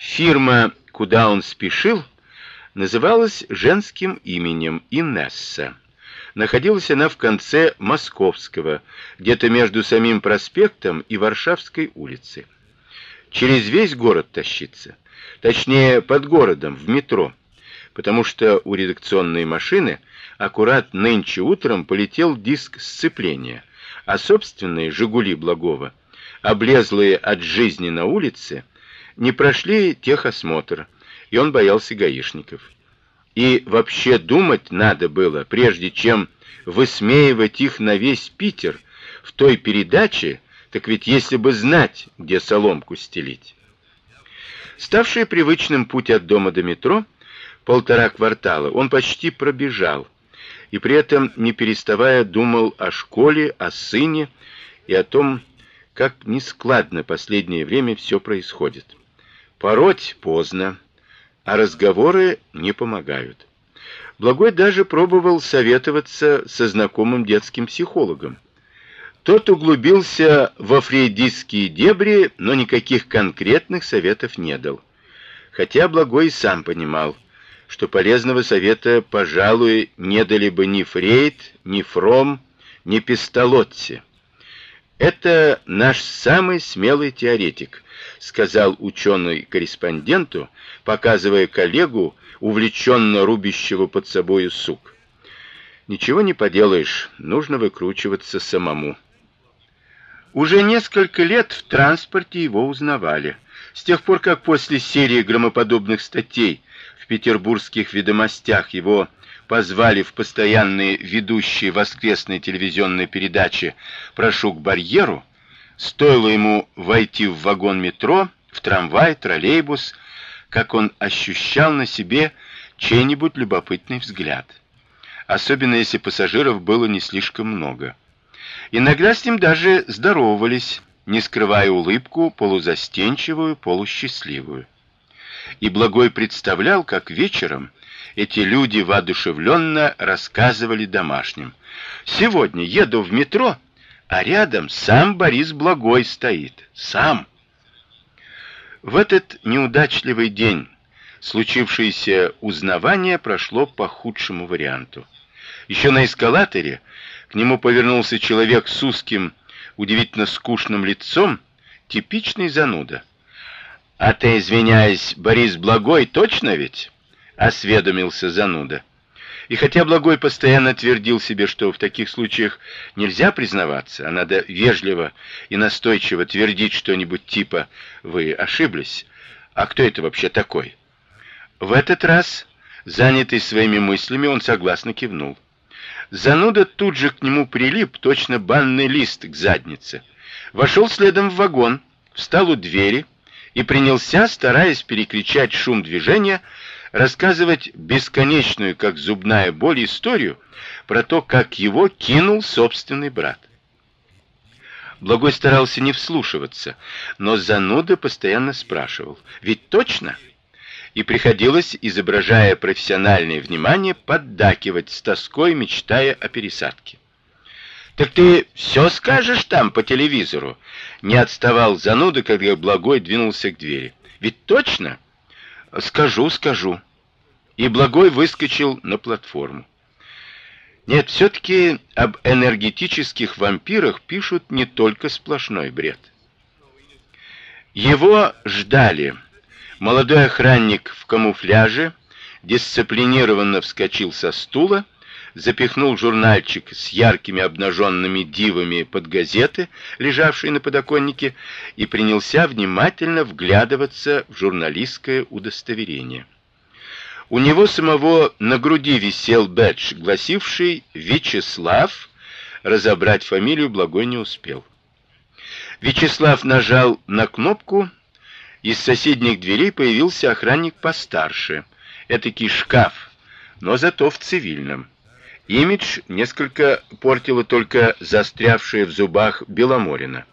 Фирма, куда он спешил, называлась женским именем Инесса. Находилась она в конце Московского, где-то между самим проспектом и Варшавской улицей. Через весь город тащиться, точнее, под городом в метро, потому что у редакционной машины аккурат нынче утром полетел диск сцепления, а собственные Жигули Благова, облезлые от жизни на улице, не прошли техосмотр, и он боялся гаишников. И вообще думать надо было, прежде чем высмеивать их на весь Питер в той передаче, так ведь если бы знать, где соломку стелить. Ставший привычным путь от дома до метро, полтора квартала, он почти пробежал, и при этом не переставая думал о школе, о сыне и о том, как нескладно последнее время все происходит. Пороть поздно, а разговоры не помогают. Благой даже пробовал советоваться со знакомым детским психологом. Тот углубился во фрейдистские дебри, но никаких конкретных советов не дал. Хотя Благой и сам понимал, что полезного совета, пожалуй, не дали бы ни Фрейд, ни Фром, ни Песталотти. Это наш самый смелый теоретик, сказал ученый корреспонденту, показывая коллегу, увлеченно рубящего под собою сук. Ничего не поделаешь, нужно выкручиваться самому. Уже несколько лет в транспорте его узнавали. С тех пор, как после серии громоподобных статей петербургских ведомостях его позвали в постоянные ведущие воскресной телевизионной передачи «Прошу к барьеру», стоило ему войти в вагон метро, в трамвай, троллейбус, как он ощущал на себе чей-нибудь любопытный взгляд. Особенно если пассажиров было не слишком много. Иногда с ним даже здоровались, не скрывая улыбку, полузастенчивую, полусчастливую и Благой представлял, как вечером эти люди воодушевленно рассказывали домашним. Сегодня еду в метро, а рядом сам Борис Благой стоит, сам. В этот неудачливый день случившееся узнавание прошло по худшему варианту. Еще на эскалаторе к нему повернулся человек с узким, удивительно скучным лицом, типичный зануда. А ты, извиняюсь, Борис Благой, точно ведь? Осведомился зануда. И хотя Благой постоянно твердил себе, что в таких случаях нельзя признаваться, а надо вежливо и настойчиво твердить что-нибудь типа вы ошиблись. А кто это вообще такой? В этот раз, занятый своими мыслями, он согласно кивнул. Зануда тут же к нему прилип, точно банный лист к заднице. Вошел следом в вагон, встал у двери и принялся, стараясь перекричать шум движения, рассказывать бесконечную, как зубная боль, историю про то, как его кинул собственный брат. Благой старался не вслушиваться, но зануда постоянно спрашивал: "Ведь точно?" И приходилось, изображая профессиональное внимание, поддакивать с тоской, мечтая о пересадке. Так ты все скажешь там по телевизору? Не отставал зануда, когда Благой двинулся к двери. Ведь точно? Скажу, скажу. И Благой выскочил на платформу. Нет, все таки об энергетических вампирах пишут не только сплошной бред. Его ждали. Молодой охранник в камуфляже дисциплинированно вскочил со стула запихнул журнальчик с яркими обнаженными дивами под газеты, лежавшие на подоконнике, и принялся внимательно вглядываться в журналистское удостоверение. У него самого на груди висел бэдж, гласивший Вячеслав. Разобрать фамилию Благой не успел. Вячеслав нажал на кнопку, из соседних дверей появился охранник постарше, этакий шкаф, но зато в цивильном. Имидж несколько портило только застрявшее в зубах Беломорина.